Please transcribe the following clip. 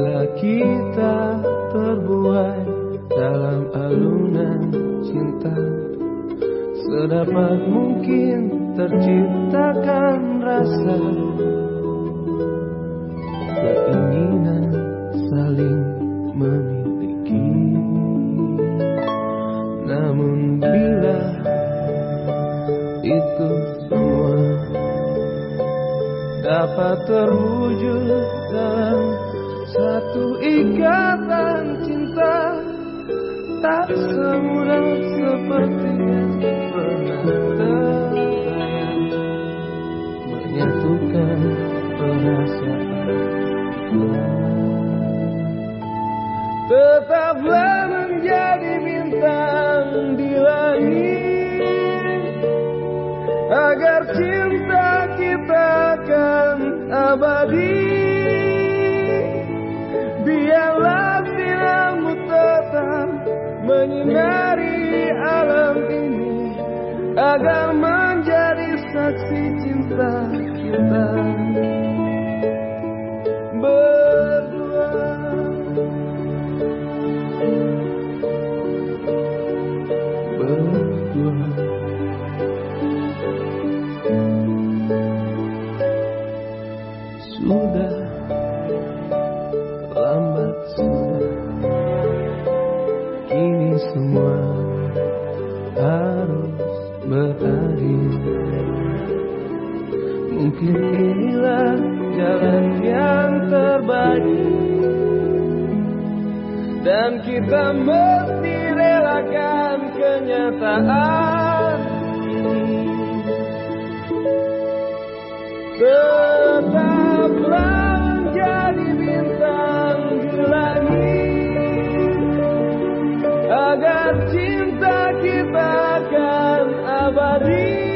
bila kita terbuai dalam alunan cinta sedapat mungkin terciptakan rasa keinginan saling memiliki namun bila itu semua dapat terwujud dalam satu ikatan cinta tak semudah seperti pernah menyatukan perasaan tetaplah menjadi bintang di langit agar cinta kita akan abadi agar menjadi saksi cinta kita. Berdua. Berdua. Sudah lambat sudah. Kini semua Mungkin inilah jalan yang terbaik. Dan kita mesti relakan kenyataan. Tetaplah menjadi bintang di langit. Agar cinta kita akan Maria.